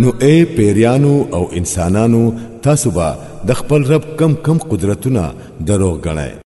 نو اے پیریانو او انسانانو تاسو به د خپل رب کم کم قدرتونه دروغ ګڼئ